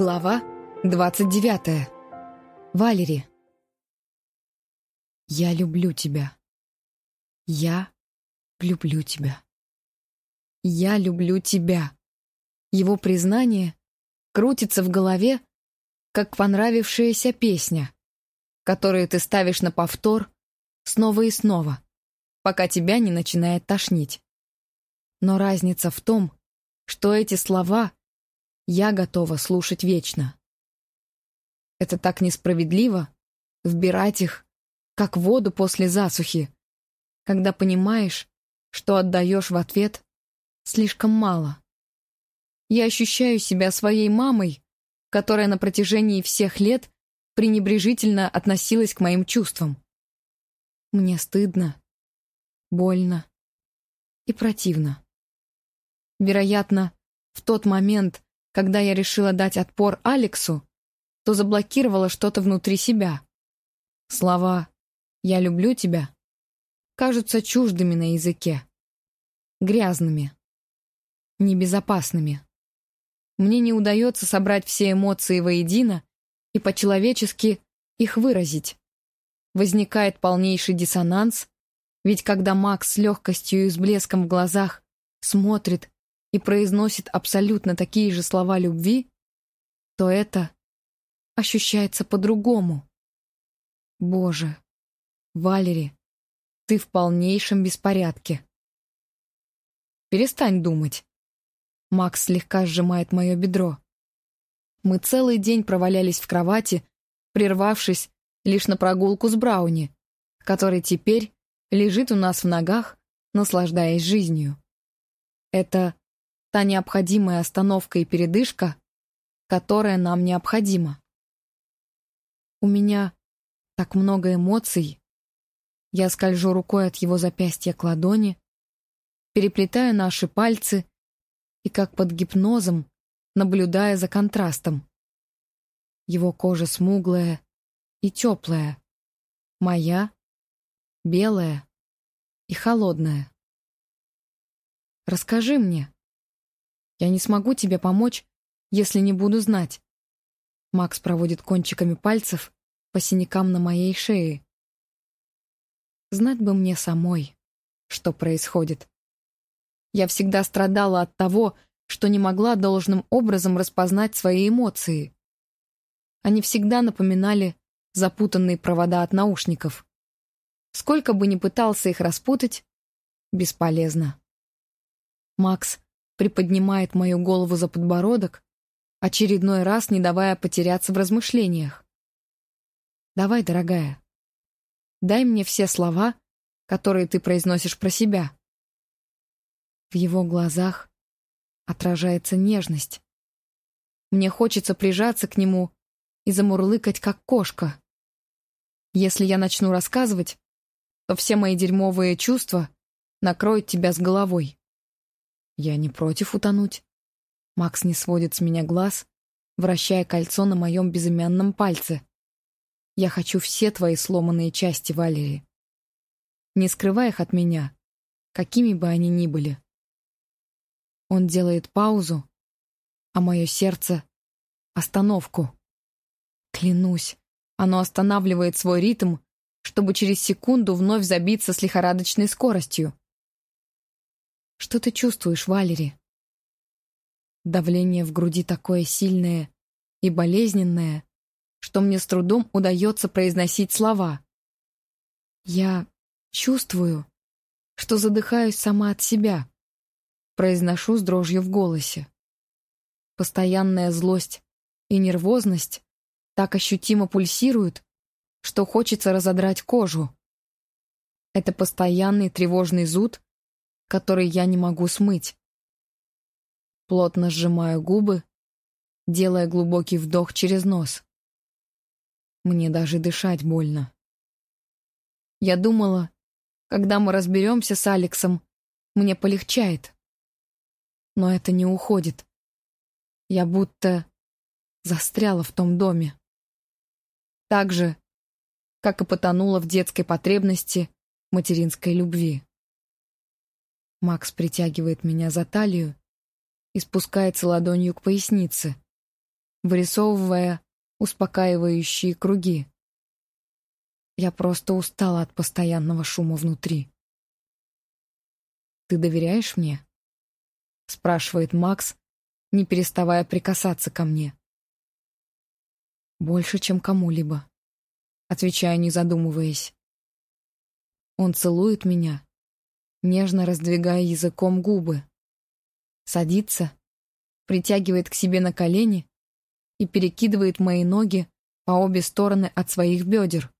Глава 29. Валери. Я люблю тебя. Я люблю тебя. Я люблю тебя. Его признание крутится в голове, как понравившаяся песня, которую ты ставишь на повтор снова и снова, пока тебя не начинает тошнить. Но разница в том, что эти слова я готова слушать вечно. Это так несправедливо — вбирать их, как воду после засухи, когда понимаешь, что отдаешь в ответ слишком мало. Я ощущаю себя своей мамой, которая на протяжении всех лет пренебрежительно относилась к моим чувствам. Мне стыдно, больно и противно. Вероятно, в тот момент, когда я решила дать отпор Алексу, то заблокировала что-то внутри себя. Слова «я люблю тебя» кажутся чуждыми на языке, грязными, небезопасными. Мне не удается собрать все эмоции воедино и по-человечески их выразить. Возникает полнейший диссонанс, ведь когда Макс с легкостью и с блеском в глазах смотрит и произносит абсолютно такие же слова любви, то это ощущается по-другому. Боже, Валери, ты в полнейшем беспорядке. Перестань думать. Макс слегка сжимает мое бедро. Мы целый день провалялись в кровати, прервавшись лишь на прогулку с Брауни, который теперь лежит у нас в ногах, наслаждаясь жизнью. Это та необходимая остановка и передышка, которая нам необходима. У меня так много эмоций. Я скольжу рукой от его запястья к ладони, переплетаю наши пальцы и, как под гипнозом, наблюдая за контрастом. Его кожа смуглая и теплая, моя — белая и холодная. Расскажи мне, я не смогу тебе помочь, если не буду знать. Макс проводит кончиками пальцев по синякам на моей шее. Знать бы мне самой, что происходит. Я всегда страдала от того, что не могла должным образом распознать свои эмоции. Они всегда напоминали запутанные провода от наушников. Сколько бы ни пытался их распутать, бесполезно. Макс приподнимает мою голову за подбородок, очередной раз не давая потеряться в размышлениях. «Давай, дорогая, дай мне все слова, которые ты произносишь про себя». В его глазах отражается нежность. Мне хочется прижаться к нему и замурлыкать, как кошка. Если я начну рассказывать, то все мои дерьмовые чувства накроют тебя с головой. Я не против утонуть. Макс не сводит с меня глаз, вращая кольцо на моем безымянном пальце. Я хочу все твои сломанные части, Валерий. Не скрывай их от меня, какими бы они ни были. Он делает паузу, а мое сердце — остановку. Клянусь, оно останавливает свой ритм, чтобы через секунду вновь забиться с лихорадочной скоростью. Что ты чувствуешь, Валери? Давление в груди такое сильное и болезненное, что мне с трудом удается произносить слова. Я чувствую, что задыхаюсь сама от себя, произношу с дрожью в голосе. Постоянная злость и нервозность так ощутимо пульсируют, что хочется разодрать кожу. Это постоянный тревожный зуд который я не могу смыть. Плотно сжимаю губы, делая глубокий вдох через нос. Мне даже дышать больно. Я думала, когда мы разберемся с Алексом, мне полегчает. Но это не уходит. Я будто застряла в том доме. Так же, как и потонула в детской потребности материнской любви. Макс притягивает меня за талию и спускается ладонью к пояснице, вырисовывая успокаивающие круги. Я просто устала от постоянного шума внутри. «Ты доверяешь мне?» — спрашивает Макс, не переставая прикасаться ко мне. «Больше, чем кому-либо», — отвечаю, не задумываясь. Он целует меня, нежно раздвигая языком губы. Садится, притягивает к себе на колени и перекидывает мои ноги по обе стороны от своих бедер.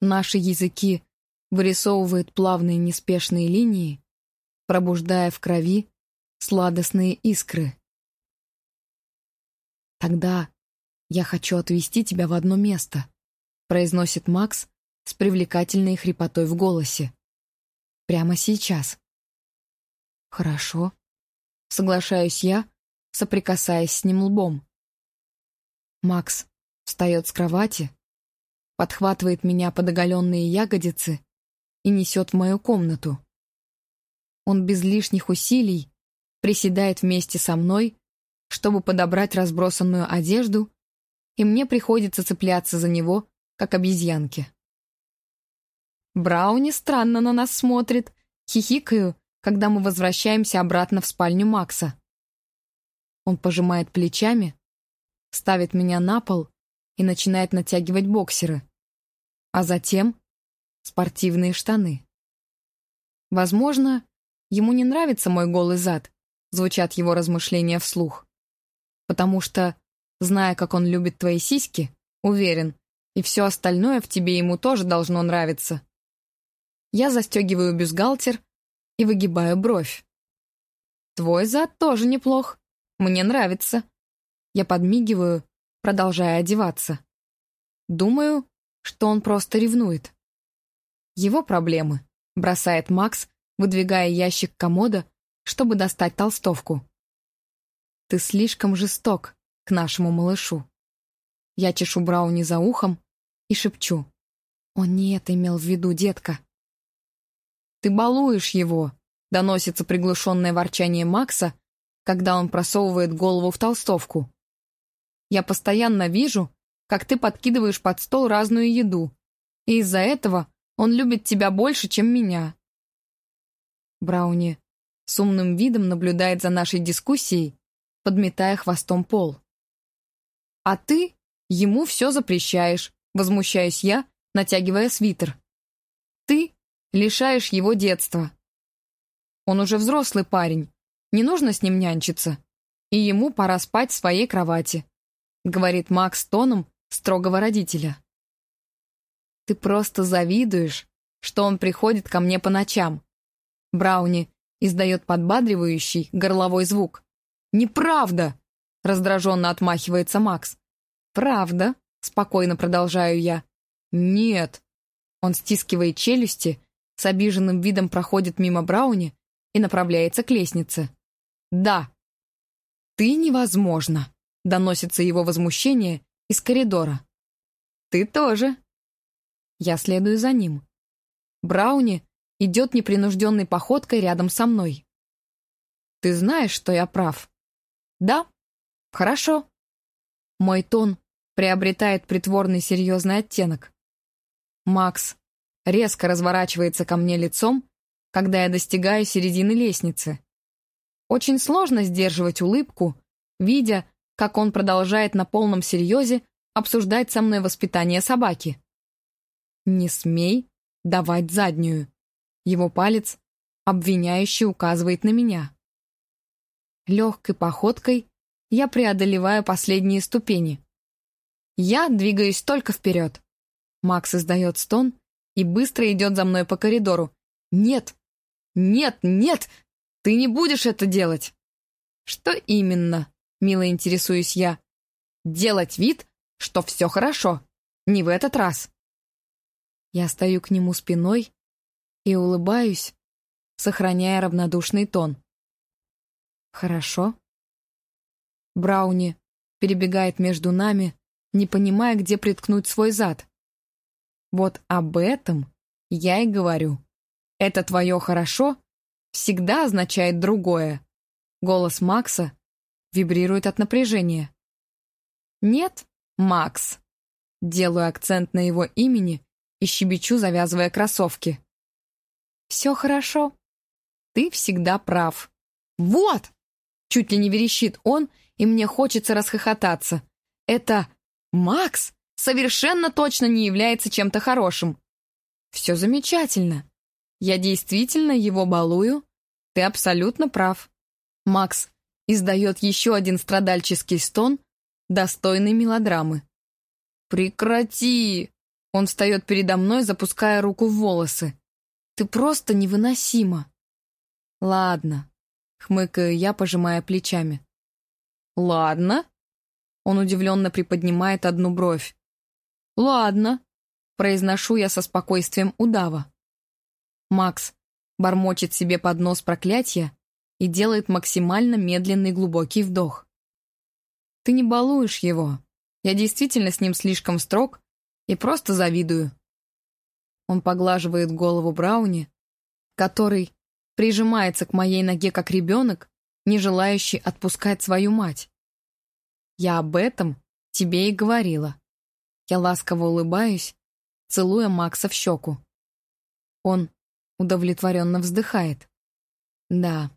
Наши языки вырисовывают плавные неспешные линии, пробуждая в крови сладостные искры. «Тогда я хочу отвезти тебя в одно место», произносит Макс с привлекательной хрипотой в голосе. «Прямо сейчас». «Хорошо», соглашаюсь я, соприкасаясь с ним лбом. Макс встает с кровати, подхватывает меня под оголенные ягодицы и несет в мою комнату. Он без лишних усилий приседает вместе со мной, чтобы подобрать разбросанную одежду, и мне приходится цепляться за него, как обезьянке. Брауни странно на нас смотрит, хихикаю, когда мы возвращаемся обратно в спальню Макса. Он пожимает плечами, ставит меня на пол и начинает натягивать боксеры, а затем спортивные штаны. Возможно, ему не нравится мой голый зад, звучат его размышления вслух. Потому что, зная, как он любит твои сиськи, уверен, и все остальное в тебе ему тоже должно нравиться. Я застегиваю бюстгальтер и выгибаю бровь. Твой зад тоже неплох. Мне нравится. Я подмигиваю, продолжая одеваться. Думаю, что он просто ревнует. Его проблемы, бросает Макс, выдвигая ящик комода, чтобы достать толстовку. Ты слишком жесток к нашему малышу. Я чешу Брауни за ухом и шепчу. Он не это имел в виду, детка. Ты балуешь его, доносится приглушенное ворчание Макса, когда он просовывает голову в толстовку. Я постоянно вижу, как ты подкидываешь под стол разную еду, и из-за этого он любит тебя больше, чем меня. Брауни с умным видом наблюдает за нашей дискуссией, подметая хвостом пол. А ты ему все запрещаешь, возмущаюсь я, натягивая свитер. Лишаешь его детства. Он уже взрослый парень, не нужно с ним нянчиться, и ему пора спать в своей кровати. — говорит Макс тоном строгого родителя. «Ты просто завидуешь, что он приходит ко мне по ночам». Брауни издает подбадривающий горловой звук. «Неправда!» — раздраженно отмахивается Макс. «Правда?» — спокойно продолжаю я. «Нет». Он стискивает челюсти, с обиженным видом проходит мимо Брауни и направляется к лестнице. «Да». «Ты невозможно», Доносится его возмущение из коридора. «Ты тоже». Я следую за ним. Брауни идет непринужденной походкой рядом со мной. «Ты знаешь, что я прав?» «Да». «Хорошо». Мой тон приобретает притворный серьезный оттенок. Макс резко разворачивается ко мне лицом, когда я достигаю середины лестницы. Очень сложно сдерживать улыбку, видя, как он продолжает на полном серьезе обсуждать со мной воспитание собаки. «Не смей давать заднюю». Его палец обвиняюще указывает на меня. Легкой походкой я преодолеваю последние ступени. Я двигаюсь только вперед. Макс издает стон и быстро идет за мной по коридору. «Нет! Нет! Нет! Ты не будешь это делать!» «Что именно?» Мило интересуюсь я. Делать вид, что все хорошо. Не в этот раз. Я стою к нему спиной и улыбаюсь, сохраняя равнодушный тон. Хорошо. Брауни перебегает между нами, не понимая, где приткнуть свой зад. Вот об этом я и говорю. Это твое «хорошо» всегда означает другое. Голос Макса вибрирует от напряжения. Нет, Макс. Делаю акцент на его имени и щебечу, завязывая кроссовки. Все хорошо. Ты всегда прав. Вот! Чуть ли не верещит он, и мне хочется расхохотаться. Это Макс совершенно точно не является чем-то хорошим. Все замечательно. Я действительно его балую. Ты абсолютно прав. Макс издает еще один страдальческий стон, достойный мелодрамы. «Прекрати!» Он встает передо мной, запуская руку в волосы. «Ты просто невыносима!» «Ладно», — хмыкаю я, пожимая плечами. «Ладно?» Он удивленно приподнимает одну бровь. «Ладно», — произношу я со спокойствием удава. Макс бормочет себе под нос проклятия и делает максимально медленный глубокий вдох. «Ты не балуешь его. Я действительно с ним слишком строг и просто завидую». Он поглаживает голову Брауни, который прижимается к моей ноге как ребенок, не желающий отпускать свою мать. Я об этом тебе и говорила. Я ласково улыбаюсь, целуя Макса в щеку. Он удовлетворенно вздыхает. Да.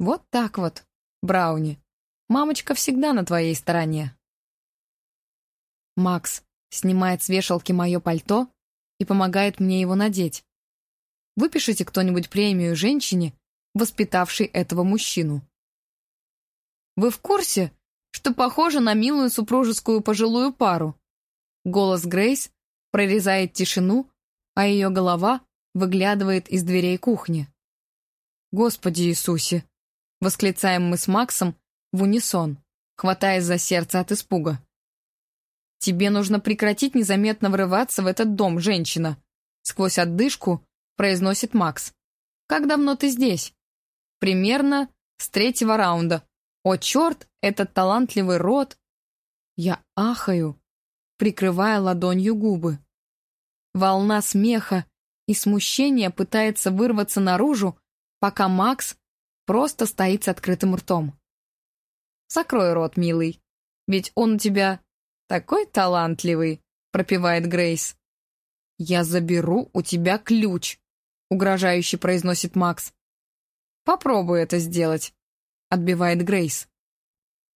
Вот так вот, Брауни. Мамочка всегда на твоей стороне. Макс снимает с вешалки мое пальто и помогает мне его надеть. Выпишите кто-нибудь премию женщине, воспитавшей этого мужчину. Вы в курсе, что похоже на милую супружескую пожилую пару. Голос Грейс прорезает тишину, а ее голова выглядывает из дверей кухни. «Господи Иисусе!» — восклицаем мы с Максом в унисон, хватаясь за сердце от испуга. «Тебе нужно прекратить незаметно врываться в этот дом, женщина!» Сквозь отдышку произносит Макс. «Как давно ты здесь?» «Примерно с третьего раунда. О, черт, этот талантливый рот!» Я ахаю, прикрывая ладонью губы. Волна смеха и смущения пытается вырваться наружу, пока Макс просто стоит с открытым ртом. «Закрой рот, милый, ведь он у тебя такой талантливый», — пропевает Грейс. «Я заберу у тебя ключ», — угрожающе произносит Макс. «Попробуй это сделать», отбивает Грейс.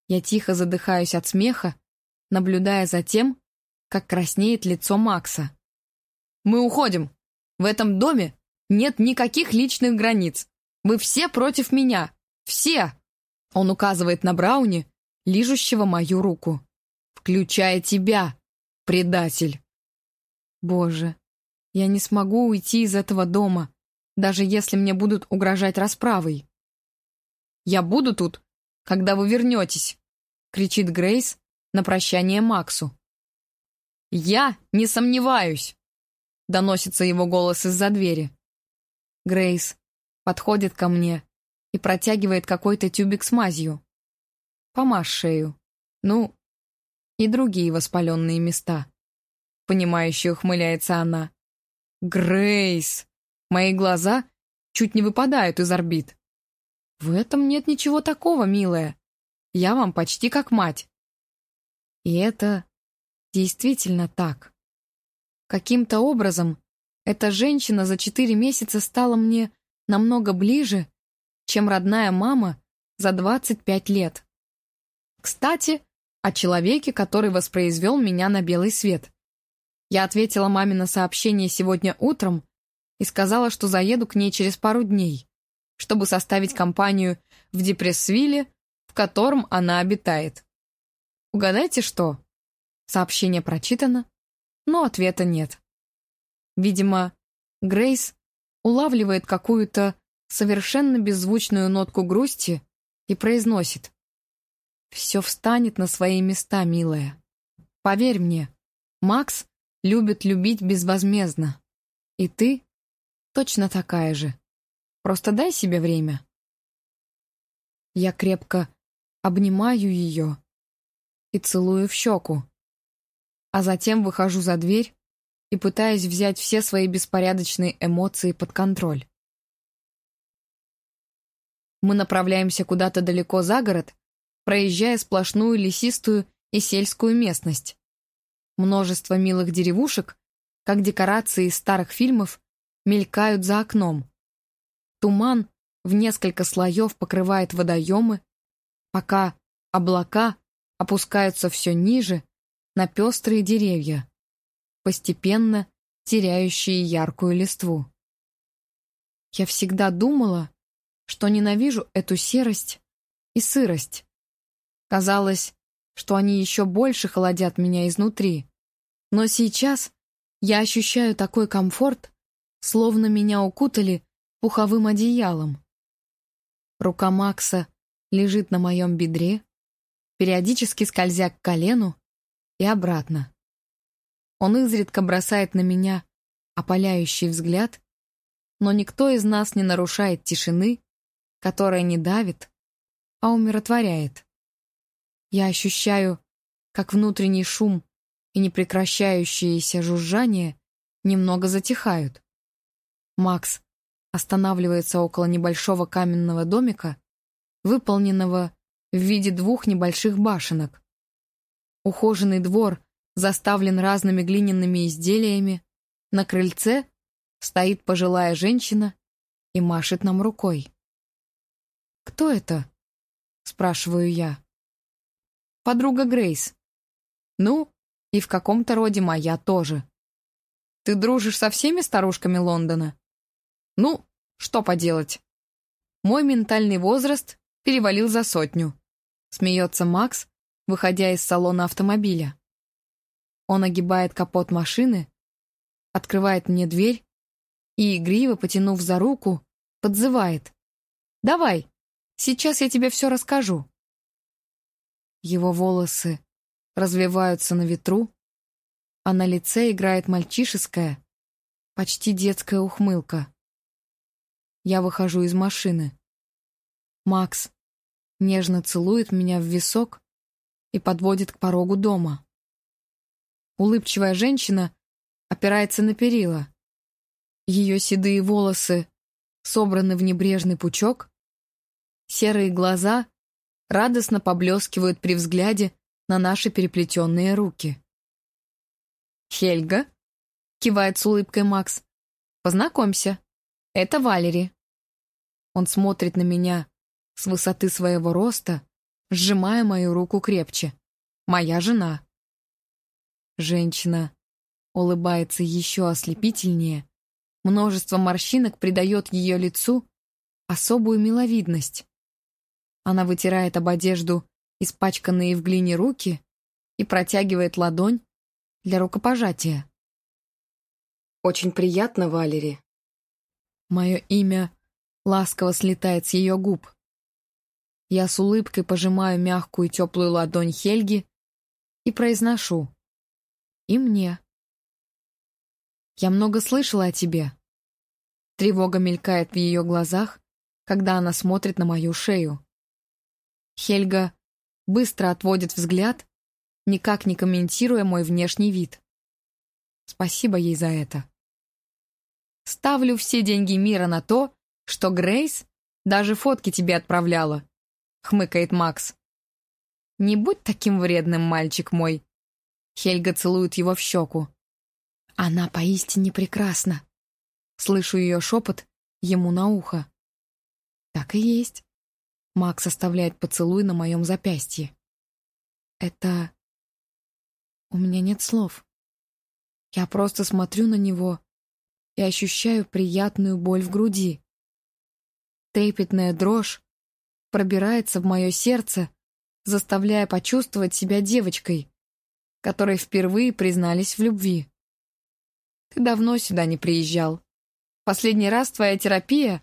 Я тихо задыхаюсь от смеха, наблюдая за тем, как краснеет лицо Макса. «Мы уходим. В этом доме нет никаких личных границ. Вы все против меня. Все!» Он указывает на Брауни, лижущего мою руку. «Включая тебя, предатель!» «Боже, я не смогу уйти из этого дома, даже если мне будут угрожать расправой». Я буду тут, когда вы вернетесь!» — кричит Грейс на прощание Максу. «Я не сомневаюсь!» — доносится его голос из-за двери. Грейс подходит ко мне и протягивает какой-то тюбик с мазью. Помажь шею. Ну, и другие воспаленные места. Понимающе ухмыляется она. «Грейс!» Мои глаза чуть не выпадают из орбит. В этом нет ничего такого, милая. Я вам почти как мать. И это действительно так. Каким-то образом эта женщина за четыре месяца стала мне намного ближе, чем родная мама за 25 лет. Кстати, о человеке, который воспроизвел меня на белый свет. Я ответила маме на сообщение сегодня утром и сказала, что заеду к ней через пару дней чтобы составить компанию в Депрессвилле, в котором она обитает. Угадайте, что? Сообщение прочитано, но ответа нет. Видимо, Грейс улавливает какую-то совершенно беззвучную нотку грусти и произносит. «Все встанет на свои места, милая. Поверь мне, Макс любит любить безвозмездно. И ты точно такая же». Просто дай себе время. Я крепко обнимаю ее и целую в щеку, а затем выхожу за дверь и пытаюсь взять все свои беспорядочные эмоции под контроль. Мы направляемся куда-то далеко за город, проезжая сплошную лесистую и сельскую местность. Множество милых деревушек, как декорации из старых фильмов, мелькают за окном. Туман в несколько слоев покрывает водоемы, пока облака опускаются все ниже на пестрые деревья, постепенно теряющие яркую листву. Я всегда думала, что ненавижу эту серость и сырость. Казалось, что они еще больше холодят меня изнутри. Но сейчас я ощущаю такой комфорт, словно меня укутали пуховым одеялом. Рука Макса лежит на моем бедре, периодически скользя к колену и обратно. Он изредка бросает на меня опаляющий взгляд, но никто из нас не нарушает тишины, которая не давит, а умиротворяет. Я ощущаю, как внутренний шум и непрекращающееся жужжание немного затихают. Макс останавливается около небольшого каменного домика, выполненного в виде двух небольших башенок. Ухоженный двор заставлен разными глиняными изделиями. На крыльце стоит пожилая женщина и машет нам рукой. «Кто это?» — спрашиваю я. «Подруга Грейс». «Ну, и в каком-то роде моя тоже». «Ты дружишь со всеми старушками Лондона?» «Ну, что поделать?» Мой ментальный возраст перевалил за сотню. Смеется Макс, выходя из салона автомобиля. Он огибает капот машины, открывает мне дверь и, игриво потянув за руку, подзывает. «Давай, сейчас я тебе все расскажу». Его волосы развиваются на ветру, а на лице играет мальчишеская, почти детская ухмылка. Я выхожу из машины. Макс нежно целует меня в висок и подводит к порогу дома. Улыбчивая женщина опирается на перила. Ее седые волосы собраны в небрежный пучок, серые глаза радостно поблескивают при взгляде на наши переплетенные руки. «Хельга?» — кивает с улыбкой Макс. «Познакомься, это Валери». Он смотрит на меня с высоты своего роста, сжимая мою руку крепче. Моя жена. Женщина улыбается еще ослепительнее. Множество морщинок придает ее лицу особую миловидность. Она вытирает об одежду испачканные в глине руки и протягивает ладонь для рукопожатия. «Очень приятно, Валери». Мое имя ласково слетает с ее губ. Я с улыбкой пожимаю мягкую теплую ладонь Хельги и произношу. И мне. Я много слышала о тебе. Тревога мелькает в ее глазах, когда она смотрит на мою шею. Хельга быстро отводит взгляд, никак не комментируя мой внешний вид. Спасибо ей за это. Ставлю все деньги мира на то, что Грейс даже фотки тебе отправляла, хмыкает Макс. Не будь таким вредным, мальчик мой. Хельга целует его в щеку. Она поистине прекрасна. Слышу ее шепот ему на ухо. Так и есть. Макс оставляет поцелуй на моем запястье. Это... У меня нет слов. Я просто смотрю на него и ощущаю приятную боль в груди. Трепетная дрожь пробирается в мое сердце, заставляя почувствовать себя девочкой, которой впервые признались в любви. Ты давно сюда не приезжал. Последний раз твоя терапия,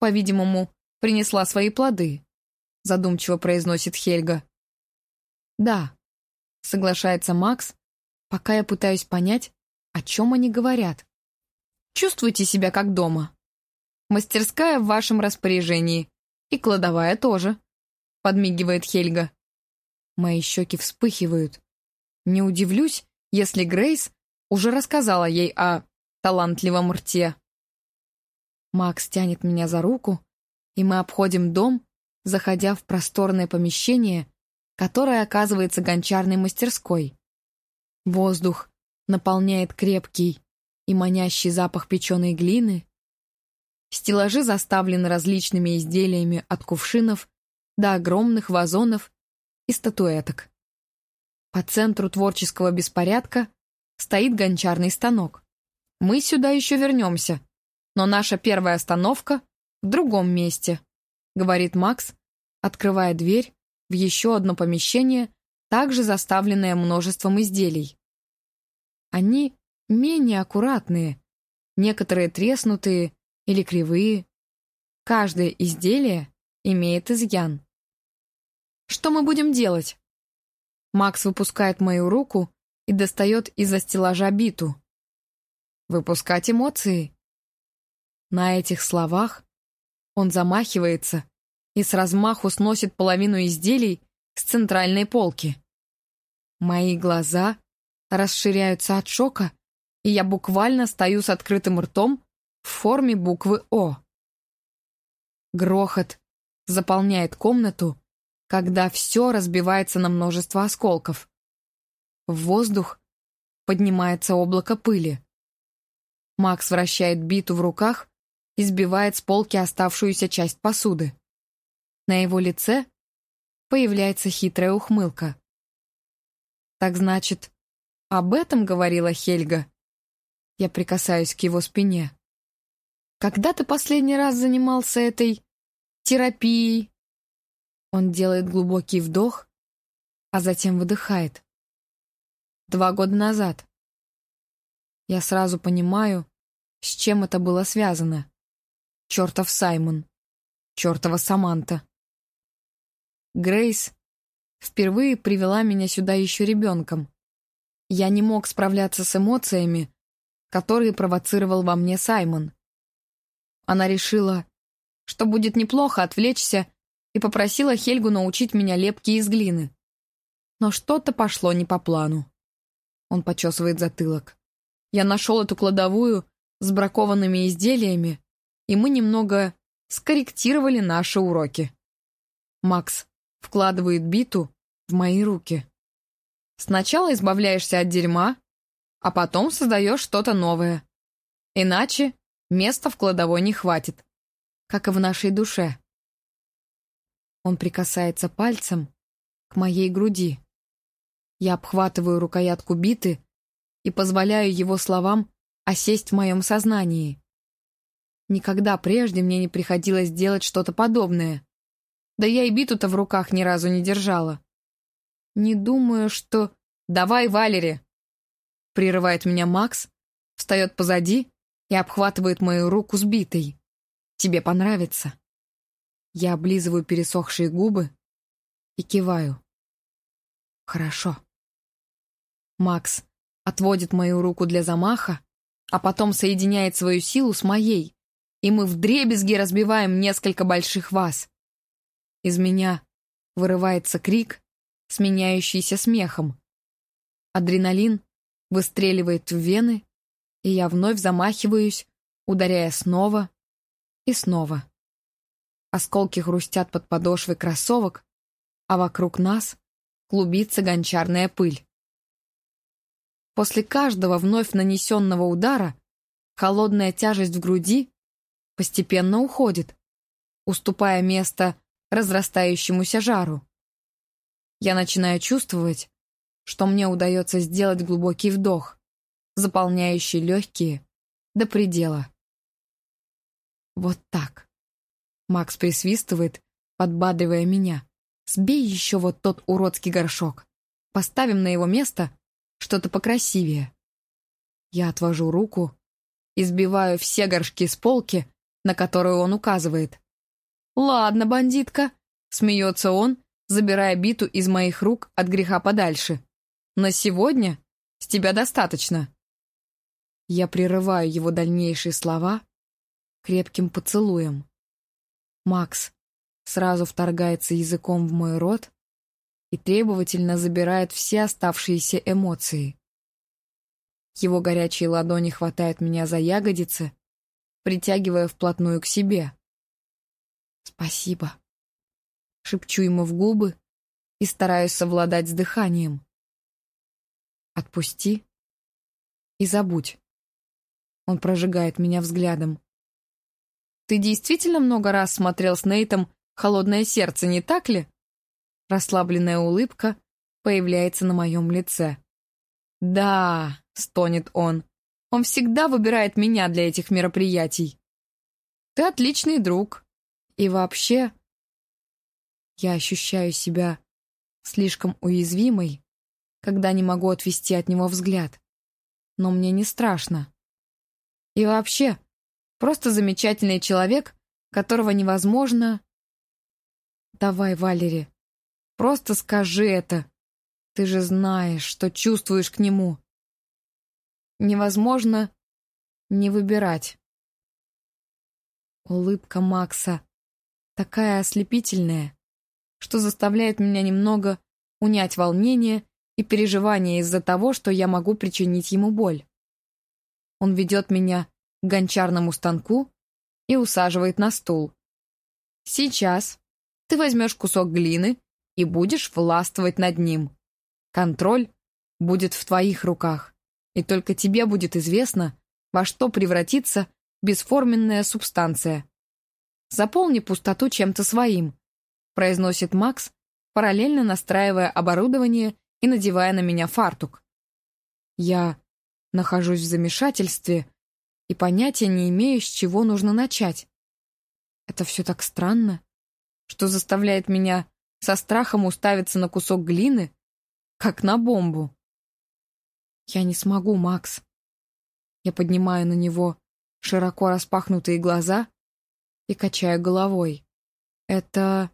по-видимому, принесла свои плоды, задумчиво произносит Хельга. Да, соглашается Макс, пока я пытаюсь понять, о чем они говорят. Чувствуйте себя как дома. Мастерская в вашем распоряжении. И кладовая тоже», — подмигивает Хельга. Мои щеки вспыхивают. Не удивлюсь, если Грейс уже рассказала ей о талантливом рте. Макс тянет меня за руку, и мы обходим дом, заходя в просторное помещение, которая оказывается гончарной мастерской. Воздух наполняет крепкий и манящий запах печеной глины. Стеллажи заставлены различными изделиями от кувшинов до огромных вазонов и статуэток. По центру творческого беспорядка стоит гончарный станок. Мы сюда еще вернемся, но наша первая остановка в другом месте, говорит Макс, открывая дверь в еще одно помещение, также заставленное множеством изделий. Они менее аккуратные, некоторые треснутые или кривые. Каждое изделие имеет изъян. Что мы будем делать? Макс выпускает мою руку и достает из-за стеллажа биту. Выпускать эмоции. На этих словах он замахивается и с размаху сносит половину изделий с центральной полки. Мои глаза расширяются от шока, и я буквально стою с открытым ртом в форме буквы «О». Грохот заполняет комнату, когда все разбивается на множество осколков. В воздух поднимается облако пыли. Макс вращает биту в руках и сбивает с полки оставшуюся часть посуды. На его лице появляется хитрая ухмылка. «Так значит, об этом говорила Хельга?» Я прикасаюсь к его спине. «Когда ты последний раз занимался этой терапией?» Он делает глубокий вдох, а затем выдыхает. Два года назад. Я сразу понимаю, с чем это было связано. Чертов Саймон. Чертова Саманта. Грейс впервые привела меня сюда еще ребенком. Я не мог справляться с эмоциями, которые провоцировал во мне Саймон. Она решила, что будет неплохо отвлечься, и попросила Хельгу научить меня лепки из глины. Но что-то пошло не по плану. Он почесывает затылок. Я нашел эту кладовую с бракованными изделиями, и мы немного скорректировали наши уроки. Макс вкладывает биту в мои руки. Сначала избавляешься от дерьма, а потом создаешь что-то новое. Иначе места в кладовой не хватит, как и в нашей душе. Он прикасается пальцем к моей груди. Я обхватываю рукоятку биты и позволяю его словам осесть в моем сознании. Никогда прежде мне не приходилось делать что-то подобное. Да я и биту-то в руках ни разу не держала. Не думаю, что... «Давай, Валери!» Прерывает меня Макс, встает позади и обхватывает мою руку с битой. «Тебе понравится». Я облизываю пересохшие губы и киваю. «Хорошо». Макс отводит мою руку для замаха, а потом соединяет свою силу с моей, и мы вдребезги разбиваем несколько больших ваз. Из меня вырывается крик, сменяющийся смехом. Адреналин выстреливает в вены, и я вновь замахиваюсь, ударяя снова и снова. Осколки хрустят под подошвой кроссовок, а вокруг нас клубится гончарная пыль. После каждого вновь нанесенного удара холодная тяжесть в груди постепенно уходит, уступая место разрастающемуся жару. Я начинаю чувствовать, что мне удается сделать глубокий вдох, заполняющий легкие до предела. Вот так. Макс присвистывает, подбадривая меня. «Сбей еще вот тот уродский горшок. Поставим на его место что-то покрасивее». Я отвожу руку и сбиваю все горшки с полки, на которую он указывает. «Ладно, бандитка», — смеется он, забирая биту из моих рук от греха подальше. «На сегодня с тебя достаточно». Я прерываю его дальнейшие слова крепким поцелуем. Макс сразу вторгается языком в мой рот и требовательно забирает все оставшиеся эмоции. Его горячие ладони хватают меня за ягодицы, притягивая вплотную к себе. «Спасибо», — шепчу ему в губы и стараюсь совладать с дыханием. Отпусти и забудь. Он прожигает меня взглядом. Ты действительно много раз смотрел с Нейтом «Холодное сердце», не так ли? Расслабленная улыбка появляется на моем лице. «Да», — стонет он, — «он всегда выбирает меня для этих мероприятий». «Ты отличный друг. И вообще...» Я ощущаю себя слишком уязвимой, когда не могу отвести от него взгляд. Но мне не страшно. И вообще, просто замечательный человек, которого невозможно... Давай, Валери, просто скажи это. Ты же знаешь, что чувствуешь к нему. Невозможно не выбирать. Улыбка Макса такая ослепительная, что заставляет меня немного унять волнение и переживание из-за того, что я могу причинить ему боль. Он ведет меня к гончарному станку и усаживает на стул. Сейчас ты возьмешь кусок глины и будешь властвовать над ним. Контроль будет в твоих руках, и только тебе будет известно, во что превратится бесформенная субстанция. Заполни пустоту чем-то своим, произносит Макс, параллельно настраивая оборудование и надевая на меня фартук. Я нахожусь в замешательстве и понятия не имею, с чего нужно начать. Это все так странно, что заставляет меня со страхом уставиться на кусок глины, как на бомбу. Я не смогу, Макс. Я поднимаю на него широко распахнутые глаза и качаю головой. Это...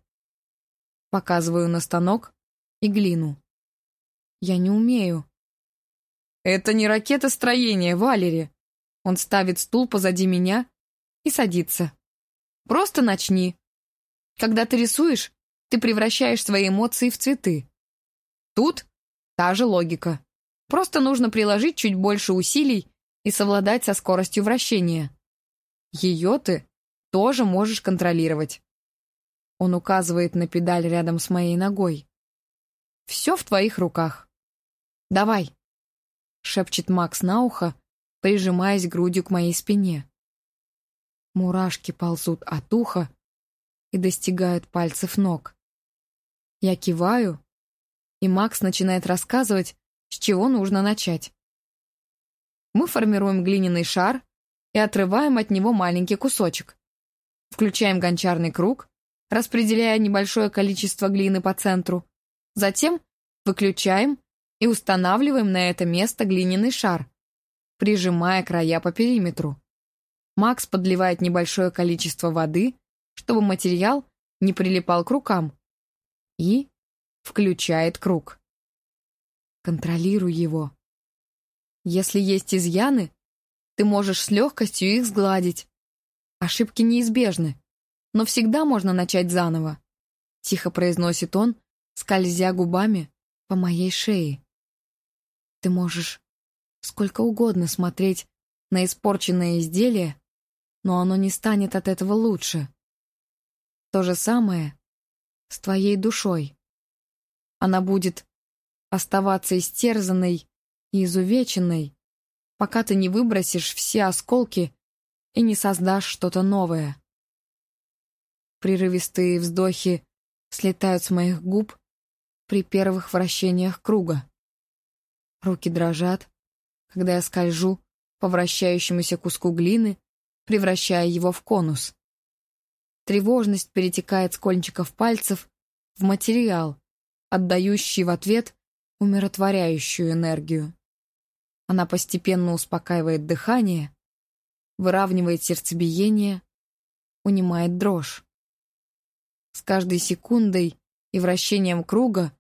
Показываю на станок и глину. Я не умею. Это не ракетостроение, Валери. Он ставит стул позади меня и садится. Просто начни. Когда ты рисуешь, ты превращаешь свои эмоции в цветы. Тут та же логика. Просто нужно приложить чуть больше усилий и совладать со скоростью вращения. Ее ты тоже можешь контролировать. Он указывает на педаль рядом с моей ногой. «Все в твоих руках. Давай!» — шепчет Макс на ухо, прижимаясь грудью к моей спине. Мурашки ползут от уха и достигают пальцев ног. Я киваю, и Макс начинает рассказывать, с чего нужно начать. Мы формируем глиняный шар и отрываем от него маленький кусочек. Включаем гончарный круг, распределяя небольшое количество глины по центру. Затем выключаем и устанавливаем на это место глиняный шар, прижимая края по периметру. Макс подливает небольшое количество воды, чтобы материал не прилипал к рукам, и включает круг. Контролируй его. Если есть изъяны, ты можешь с легкостью их сгладить. Ошибки неизбежны но всегда можно начать заново», — тихо произносит он, скользя губами по моей шее. «Ты можешь сколько угодно смотреть на испорченное изделие, но оно не станет от этого лучше. То же самое с твоей душой. Она будет оставаться истерзанной и изувеченной, пока ты не выбросишь все осколки и не создашь что-то новое. Прерывистые вздохи слетают с моих губ при первых вращениях круга. Руки дрожат, когда я скольжу по вращающемуся куску глины, превращая его в конус. Тревожность перетекает с кончиков пальцев в материал, отдающий в ответ умиротворяющую энергию. Она постепенно успокаивает дыхание, выравнивает сердцебиение, унимает дрожь. С каждой секундой и вращением круга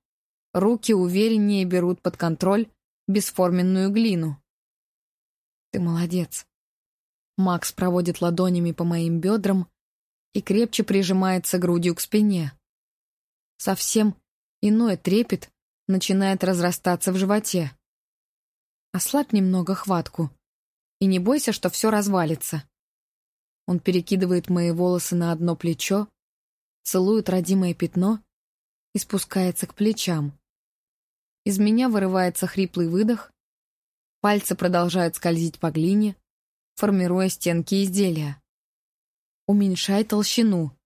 руки увереннее берут под контроль бесформенную глину. «Ты молодец». Макс проводит ладонями по моим бедрам и крепче прижимается грудью к спине. Совсем иной трепет начинает разрастаться в животе. Ослабь немного хватку и не бойся, что все развалится. Он перекидывает мои волосы на одно плечо, целует родимое пятно и спускается к плечам. Из меня вырывается хриплый выдох, пальцы продолжают скользить по глине, формируя стенки изделия. Уменьшай толщину.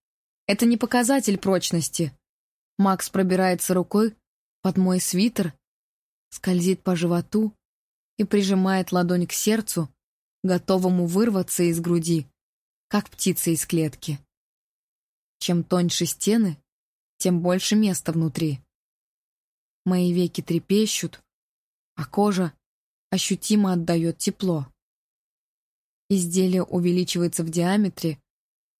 Это не показатель прочности. Макс пробирается рукой под мой свитер, скользит по животу и прижимает ладонь к сердцу, готовому вырваться из груди, как птица из клетки. Чем тоньше стены, тем больше места внутри. Мои веки трепещут, а кожа ощутимо отдает тепло. Изделие увеличивается в диаметре,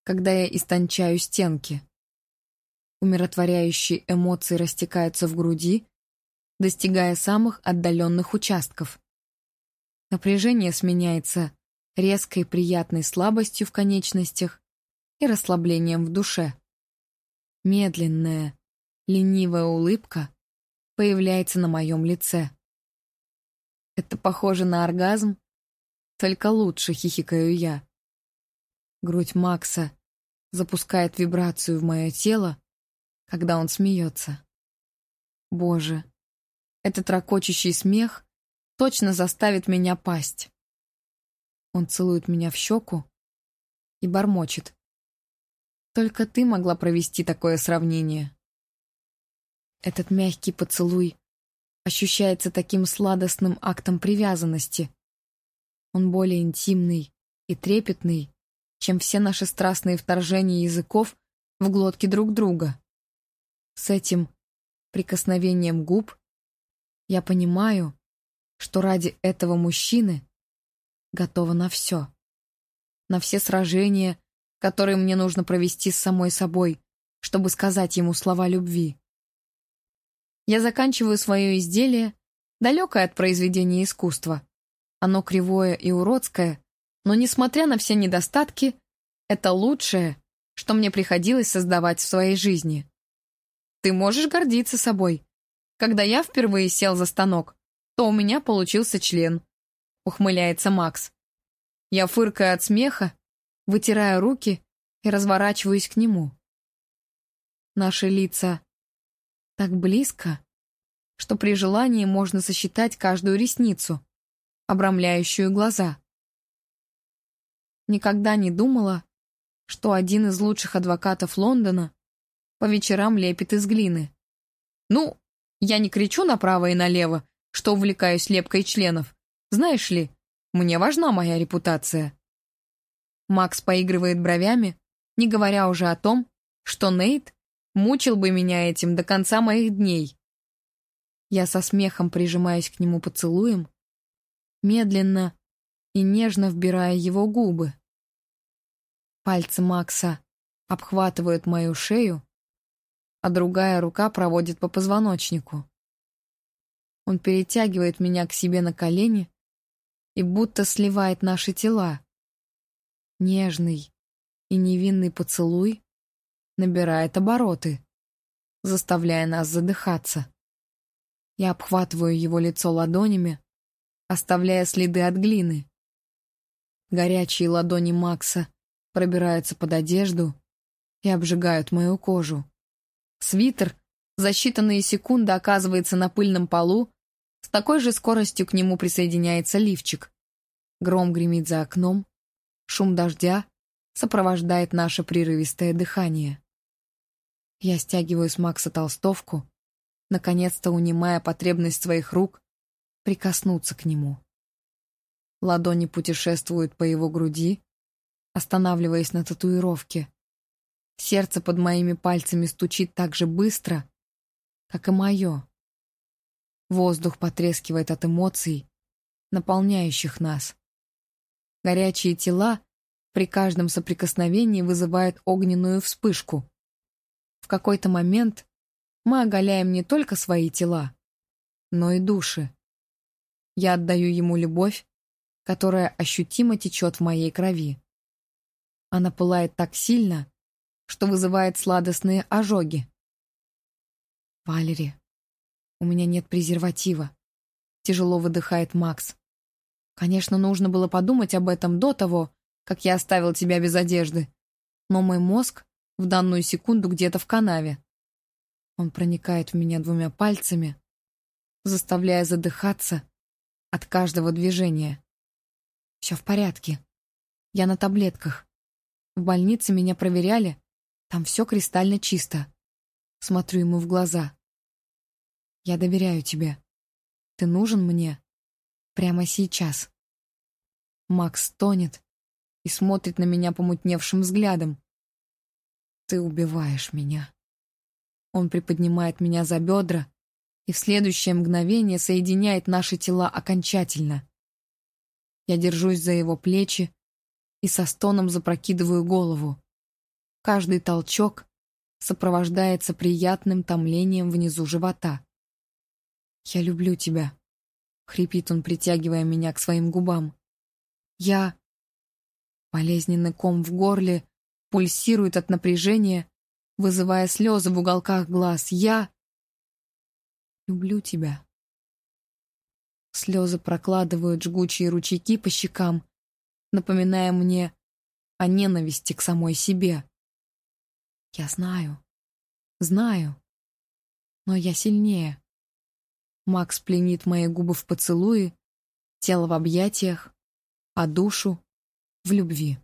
когда я истончаю стенки. Умиротворяющие эмоции растекаются в груди, достигая самых отдаленных участков. Напряжение сменяется резкой приятной слабостью в конечностях и расслаблением в душе. Медленная, ленивая улыбка появляется на моем лице. Это похоже на оргазм, только лучше хихикаю я. Грудь Макса запускает вибрацию в мое тело, когда он смеется. Боже, этот ракочущий смех точно заставит меня пасть. Он целует меня в щеку и бормочет. Только ты могла провести такое сравнение. Этот мягкий поцелуй ощущается таким сладостным актом привязанности. Он более интимный и трепетный, чем все наши страстные вторжения языков в глотки друг друга. С этим прикосновением губ я понимаю, что ради этого мужчины готова на все. На все сражения, который мне нужно провести с самой собой, чтобы сказать ему слова любви. Я заканчиваю свое изделие, далекое от произведения искусства. Оно кривое и уродское, но, несмотря на все недостатки, это лучшее, что мне приходилось создавать в своей жизни. Ты можешь гордиться собой. Когда я впервые сел за станок, то у меня получился член. Ухмыляется Макс. Я фыркаю от смеха вытираю руки и разворачиваюсь к нему. Наши лица так близко, что при желании можно сосчитать каждую ресницу, обрамляющую глаза. Никогда не думала, что один из лучших адвокатов Лондона по вечерам лепит из глины. Ну, я не кричу направо и налево, что увлекаюсь лепкой членов. Знаешь ли, мне важна моя репутация. Макс поигрывает бровями, не говоря уже о том, что Нейт мучил бы меня этим до конца моих дней. Я со смехом прижимаюсь к нему поцелуем, медленно и нежно вбирая его губы. Пальцы Макса обхватывают мою шею, а другая рука проводит по позвоночнику. Он перетягивает меня к себе на колени и будто сливает наши тела. Нежный и невинный поцелуй набирает обороты, заставляя нас задыхаться. Я обхватываю его лицо ладонями, оставляя следы от глины. Горячие ладони Макса пробираются под одежду и обжигают мою кожу. Свитер за считанные секунды оказывается на пыльном полу, с такой же скоростью к нему присоединяется лифчик. Гром гремит за окном, Шум дождя сопровождает наше прерывистое дыхание. Я стягиваю с Макса толстовку, наконец-то унимая потребность своих рук прикоснуться к нему. Ладони путешествуют по его груди, останавливаясь на татуировке. Сердце под моими пальцами стучит так же быстро, как и мое. Воздух потрескивает от эмоций, наполняющих нас. Горячие тела при каждом соприкосновении вызывают огненную вспышку. В какой-то момент мы оголяем не только свои тела, но и души. Я отдаю ему любовь, которая ощутимо течет в моей крови. Она пылает так сильно, что вызывает сладостные ожоги. «Валери, у меня нет презерватива», — тяжело выдыхает Макс. Конечно, нужно было подумать об этом до того, как я оставил тебя без одежды. Но мой мозг в данную секунду где-то в канаве. Он проникает в меня двумя пальцами, заставляя задыхаться от каждого движения. Все в порядке. Я на таблетках. В больнице меня проверяли, там все кристально чисто. Смотрю ему в глаза. Я доверяю тебе. Ты нужен мне прямо сейчас. Макс тонет и смотрит на меня помутневшим взглядом. Ты убиваешь меня. Он приподнимает меня за бедра и в следующее мгновение соединяет наши тела окончательно. Я держусь за его плечи и со стоном запрокидываю голову. Каждый толчок сопровождается приятным томлением внизу живота. «Я люблю тебя», — хрипит он, притягивая меня к своим губам. «Я...» Болезненный ком в горле пульсирует от напряжения, вызывая слезы в уголках глаз. «Я...» «Люблю тебя». Слезы прокладывают жгучие ручейки по щекам, напоминая мне о ненависти к самой себе. Я знаю, знаю, но я сильнее. Макс пленит мои губы в поцелуе, тело в объятиях, а душу в любви.